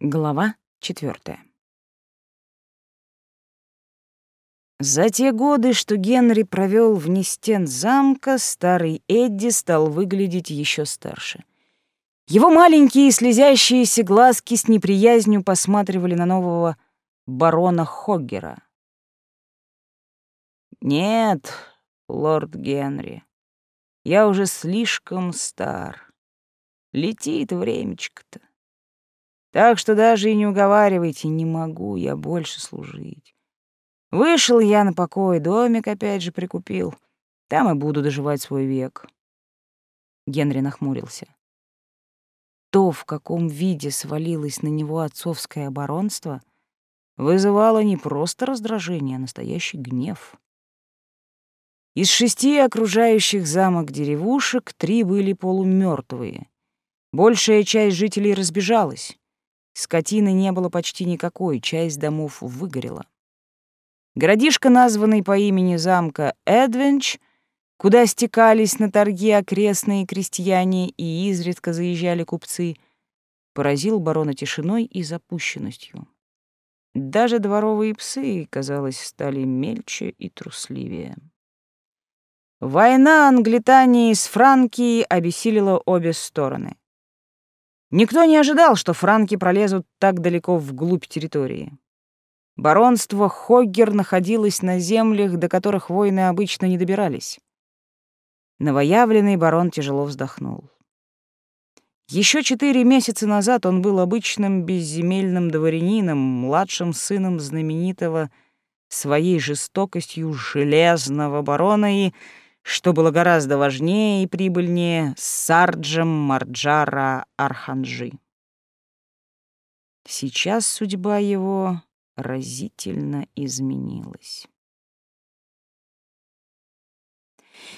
Глава четвертая. За те годы, что Генри провел вне стен замка, старый Эдди стал выглядеть еще старше. Его маленькие слезящиеся глазки с неприязнью посматривали на нового барона Хоггера. «Нет, лорд Генри, я уже слишком стар. Летит времечко-то. Так что даже и не уговаривайте, не могу я больше служить. Вышел я на покой, домик опять же прикупил. Там и буду доживать свой век. Генри нахмурился. То, в каком виде свалилось на него отцовское оборонство, вызывало не просто раздражение, а настоящий гнев. Из шести окружающих замок деревушек три были полумертвые. Большая часть жителей разбежалась. Скотины не было почти никакой, часть домов выгорела. Городишко, названный по имени замка Эдвенч, куда стекались на торги окрестные крестьяне и изредка заезжали купцы, поразил барона тишиной и запущенностью. Даже дворовые псы, казалось, стали мельче и трусливее. Война Англитании с Франкией обессилила обе стороны. Никто не ожидал, что франки пролезут так далеко вглубь территории. Баронство Хоггер находилось на землях, до которых воины обычно не добирались. Новоявленный барон тяжело вздохнул. Еще четыре месяца назад он был обычным безземельным дворянином, младшим сыном знаменитого своей жестокостью железного барона и что было гораздо важнее и прибыльнее, Сарджем Марджара Арханджи. Сейчас судьба его разительно изменилась.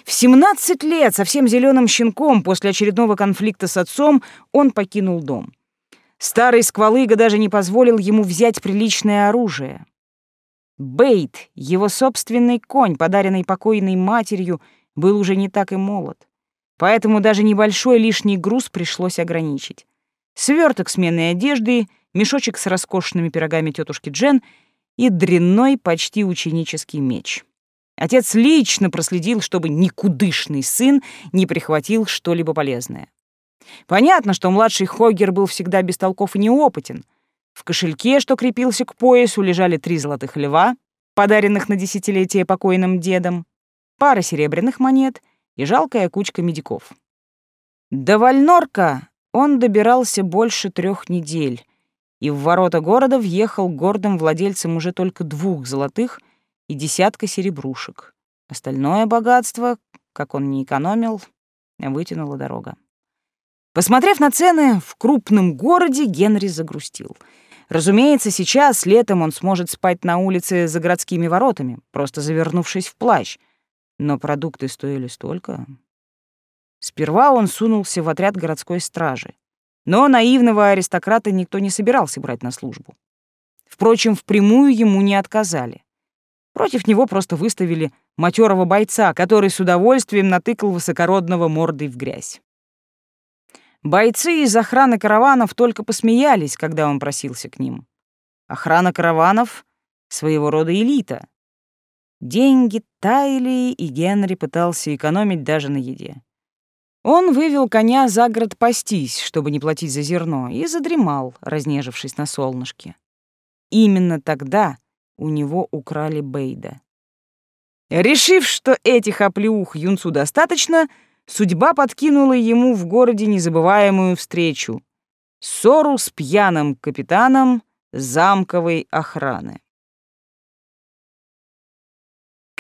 В 17 лет, совсем зеленым щенком, после очередного конфликта с отцом, он покинул дом. Старый сквалыга даже не позволил ему взять приличное оружие. Бейт, его собственный конь, подаренный покойной матерью, был уже не так и молод. Поэтому даже небольшой лишний груз пришлось ограничить. Сверток сменной одежды, мешочек с роскошными пирогами тетушки Джен и дрянной почти ученический меч. Отец лично проследил, чтобы никудышный сын не прихватил что-либо полезное. Понятно, что младший Хоггер был всегда бестолков и неопытен. В кошельке, что крепился к поясу, лежали три золотых льва, подаренных на десятилетие покойным дедом пара серебряных монет и жалкая кучка медиков. До Вальнорка он добирался больше трех недель, и в ворота города въехал гордым владельцем уже только двух золотых и десятка серебрушек. Остальное богатство, как он не экономил, вытянула дорога. Посмотрев на цены в крупном городе, Генри загрустил. Разумеется, сейчас, летом, он сможет спать на улице за городскими воротами, просто завернувшись в плащ — но продукты стоили столько. Сперва он сунулся в отряд городской стражи, но наивного аристократа никто не собирался брать на службу. Впрочем, впрямую ему не отказали. Против него просто выставили матерого бойца, который с удовольствием натыкал высокородного мордой в грязь. Бойцы из охраны караванов только посмеялись, когда он просился к ним. Охрана караванов — своего рода элита, Деньги таяли, и Генри пытался экономить даже на еде. Он вывел коня за город пастись, чтобы не платить за зерно, и задремал, разнежившись на солнышке. Именно тогда у него украли Бейда. Решив, что этих оплеух юнцу достаточно, судьба подкинула ему в городе незабываемую встречу — ссору с пьяным капитаном замковой охраны.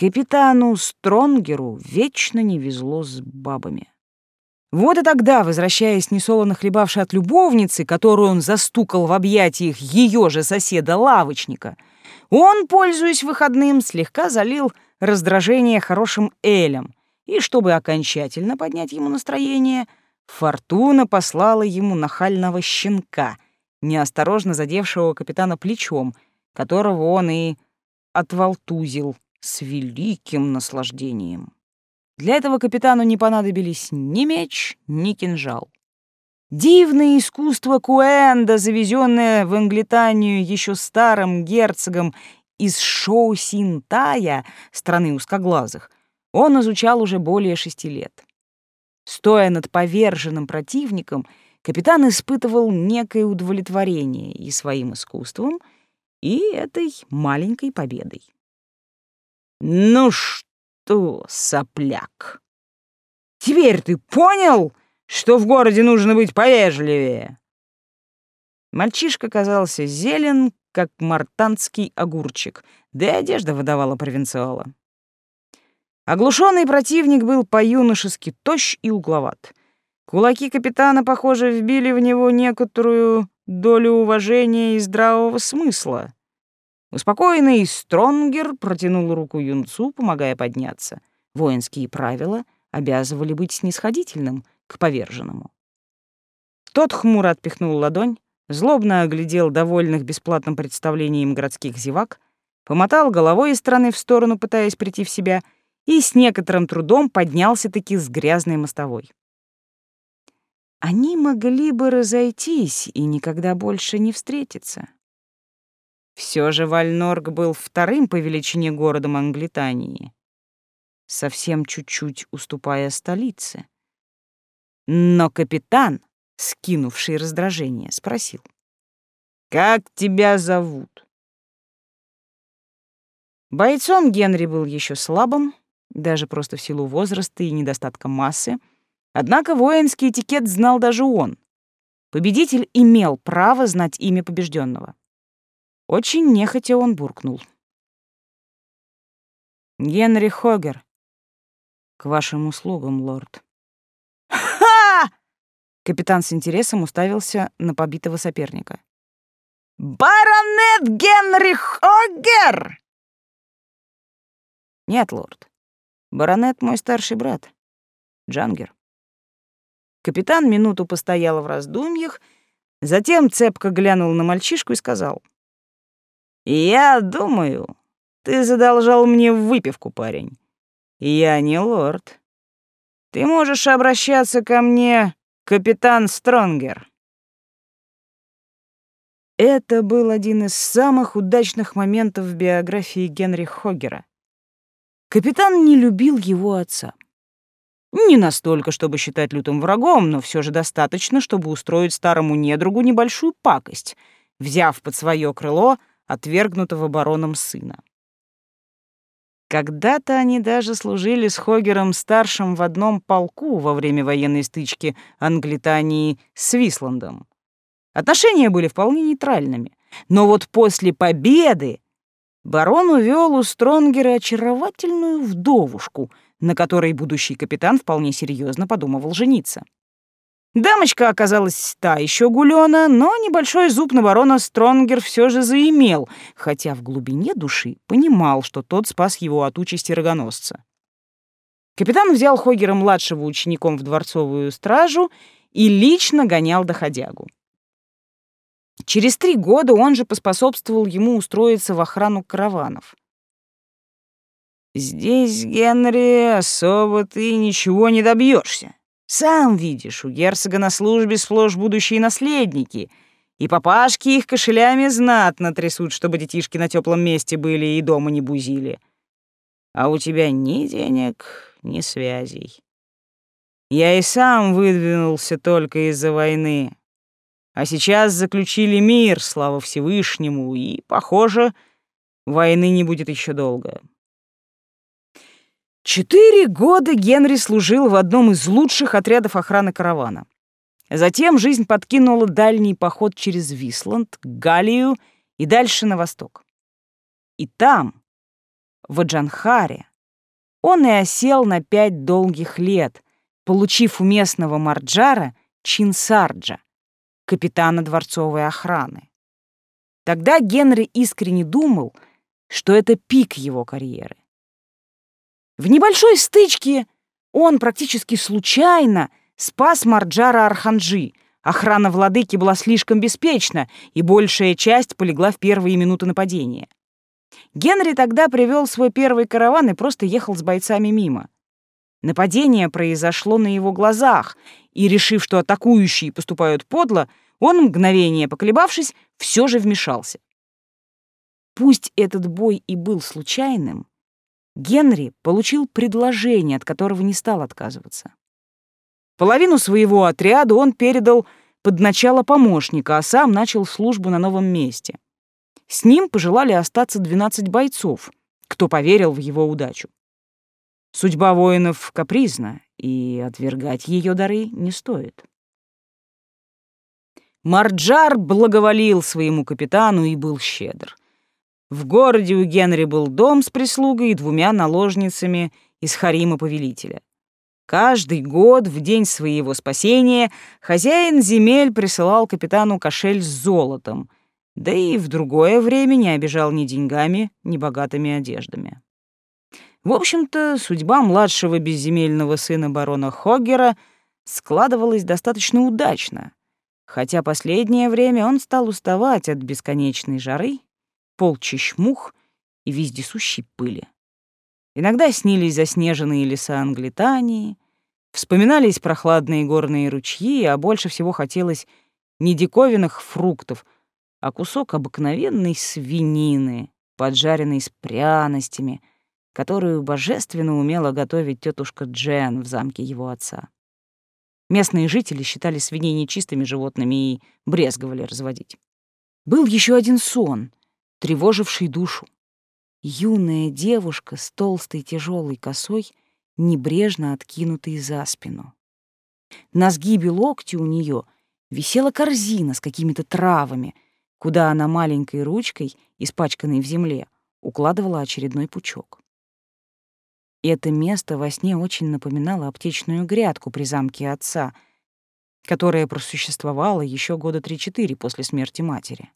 Капитану Стронгеру вечно не везло с бабами. Вот и тогда, возвращаясь несолоно хлебавший от любовницы, которую он застукал в объятиях ее же соседа-лавочника, он, пользуясь выходным, слегка залил раздражение хорошим элем, и чтобы окончательно поднять ему настроение, Фортуна послала ему нахального щенка, неосторожно задевшего капитана плечом, которого он и отвалтузил с великим наслаждением. Для этого капитану не понадобились ни меч, ни кинжал. Дивное искусство Куэнда, завезенное в Англитанию еще старым герцогом из Шоу-Синтая, страны узкоглазых, он изучал уже более шести лет. Стоя над поверженным противником, капитан испытывал некое удовлетворение и своим искусством, и этой маленькой победой. «Ну что, сопляк, теперь ты понял, что в городе нужно быть повежливее?» Мальчишка казался зелен, как мартанский огурчик, да и одежда выдавала провинциала. Оглушенный противник был по-юношески тощ и угловат. Кулаки капитана, похоже, вбили в него некоторую долю уважения и здравого смысла. Успокоенный Стронгер протянул руку юнцу, помогая подняться. Воинские правила обязывали быть снисходительным к поверженному. Тот хмуро отпихнул ладонь, злобно оглядел довольных бесплатным представлением городских зевак, помотал головой из стороны в сторону, пытаясь прийти в себя — и с некоторым трудом поднялся-таки с грязной мостовой. Они могли бы разойтись и никогда больше не встретиться. Все же Вальнорг был вторым по величине городом Англитании, совсем чуть-чуть уступая столице. Но капитан, скинувший раздражение, спросил. «Как тебя зовут?» Бойцом Генри был еще слабым, даже просто в силу возраста и недостатка массы. Однако воинский этикет знал даже он. Победитель имел право знать имя побежденного. Очень нехотя он буркнул. «Генри Хогер. К вашим услугам, лорд». «Ха!» Капитан с интересом уставился на побитого соперника. «Баронет Генри Хогер!» «Нет, лорд. Баронет мой старший брат, Джангер. Капитан минуту постоял в раздумьях, затем цепко глянул на мальчишку и сказал. «Я думаю, ты задолжал мне выпивку, парень. Я не лорд. Ты можешь обращаться ко мне, капитан Стронгер». Это был один из самых удачных моментов в биографии Генри Хогера. Капитан не любил его отца. Не настолько, чтобы считать лютым врагом, но все же достаточно, чтобы устроить старому недругу небольшую пакость, взяв под свое крыло отвергнутого бароном сына. Когда-то они даже служили с Хогером старшим в одном полку во время военной стычки Англитании с Висландом. Отношения были вполне нейтральными. Но вот после победы барон увел у Стронгера очаровательную вдовушку, на которой будущий капитан вполне серьезно подумывал жениться. Дамочка оказалась та еще гулёна, но небольшой зуб на барона Стронгер все же заимел, хотя в глубине души понимал, что тот спас его от участи рогоносца. Капитан взял Хогера-младшего учеником в дворцовую стражу и лично гонял доходягу. Через три года он же поспособствовал ему устроиться в охрану караванов. «Здесь, Генри, особо ты ничего не добьешься. Сам видишь, у герцога на службе сплошь будущие наследники, и папашки их кошелями знатно трясут, чтобы детишки на теплом месте были и дома не бузили. А у тебя ни денег, ни связей. Я и сам выдвинулся только из-за войны, а сейчас заключили мир, слава Всевышнему, и, похоже, войны не будет еще долго. Четыре года Генри служил в одном из лучших отрядов охраны каравана. Затем жизнь подкинула дальний поход через Висланд, Галлию и дальше на восток. И там, в Аджанхаре, он и осел на пять долгих лет, получив у местного Марджара чин сарджа, капитана дворцовой охраны. Тогда Генри искренне думал, что это пик его карьеры. В небольшой стычке он практически случайно спас Марджара Арханджи. Охрана владыки была слишком беспечна, и большая часть полегла в первые минуты нападения. Генри тогда привел свой первый караван и просто ехал с бойцами мимо. Нападение произошло на его глазах, и, решив, что атакующие поступают подло, он, мгновение поколебавшись, все же вмешался. Пусть этот бой и был случайным, Генри получил предложение, от которого не стал отказываться. Половину своего отряда он передал под начало помощника, а сам начал службу на новом месте. С ним пожелали остаться 12 бойцов, кто поверил в его удачу. Судьба воинов капризна, и отвергать ее дары не стоит. Марджар благоволил своему капитану и был щедр. В городе у Генри был дом с прислугой и двумя наложницами из харима повелителя. Каждый год в день своего спасения хозяин земель присылал капитану кошель с золотом, да и в другое время не обижал ни деньгами, ни богатыми одеждами. В общем-то, судьба младшего безземельного сына барона Хоггера складывалась достаточно удачно, хотя последнее время он стал уставать от бесконечной жары, полчищ мух и вездесущей пыли. Иногда снились заснеженные леса Англитании, вспоминались прохладные горные ручьи, а больше всего хотелось не диковинных фруктов, а кусок обыкновенной свинины, поджаренной с пряностями, которую божественно умела готовить тетушка Джен в замке его отца. Местные жители считали свиней нечистыми животными и брезговали разводить. Был еще один сон, тревоживший душу. Юная девушка с толстой тяжелой косой, небрежно откинутой за спину. На сгибе локти у нее висела корзина с какими-то травами, куда она маленькой ручкой, испачканной в земле, укладывала очередной пучок. И это место во сне очень напоминало аптечную грядку при замке отца, которая просуществовала еще года три-четыре после смерти матери.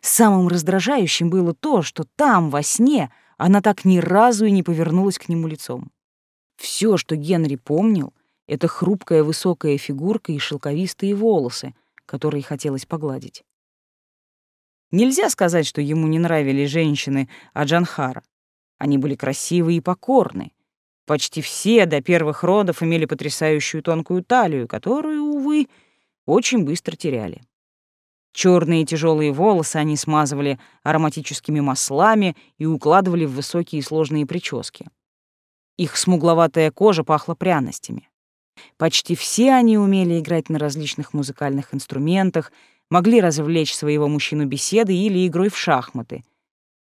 Самым раздражающим было то, что там, во сне, она так ни разу и не повернулась к нему лицом. Все, что Генри помнил, — это хрупкая высокая фигурка и шелковистые волосы, которые хотелось погладить. Нельзя сказать, что ему не нравились женщины Аджанхара. Они были красивы и покорны. Почти все до первых родов имели потрясающую тонкую талию, которую, увы, очень быстро теряли. Черные тяжелые волосы они смазывали ароматическими маслами и укладывали в высокие сложные прически. Их смугловатая кожа пахла пряностями. Почти все они умели играть на различных музыкальных инструментах, могли развлечь своего мужчину беседой или игрой в шахматы.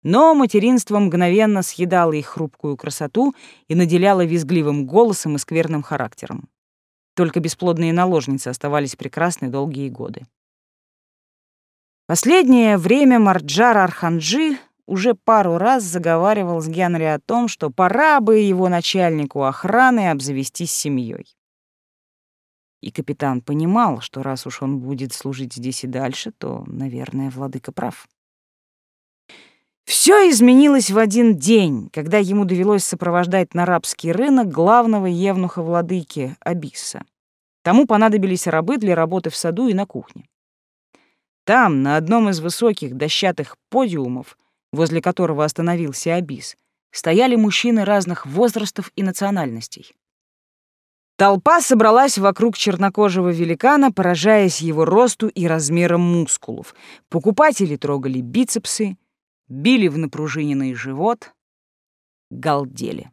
Но материнство мгновенно съедало их хрупкую красоту и наделяло визгливым голосом и скверным характером. Только бесплодные наложницы оставались прекрасны долгие годы. Последнее время Марджар Арханджи уже пару раз заговаривал с Генри о том, что пора бы его начальнику охраны обзавестись семьей. И капитан понимал, что раз уж он будет служить здесь и дальше, то, наверное, владыка прав. Все изменилось в один день, когда ему довелось сопровождать на рабский рынок главного евнуха владыки Абисса. Тому понадобились рабы для работы в саду и на кухне. Там, на одном из высоких дощатых подиумов, возле которого остановился Абис, стояли мужчины разных возрастов и национальностей. Толпа собралась вокруг чернокожего великана, поражаясь его росту и размерам мускулов. Покупатели трогали бицепсы, били в напружиненный живот, галдели.